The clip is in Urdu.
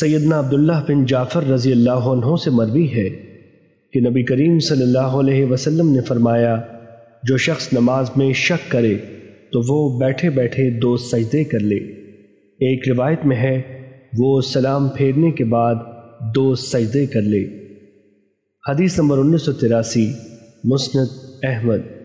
سیدنا عبداللہ بن جعفر رضی اللہ عنہ سے مروی ہے کہ نبی کریم صلی اللہ علیہ وسلم نے فرمایا، جو شخص نماز میں شک کرے تو وہ بیٹھے بیٹھے دو سجدے کر لے۔ ایک روایت میں ہے، وہ سلام پھیرنے کے بعد دو سجدے کر لے۔ حدیث نمبر انیس سو تراسی، مسند احمد۔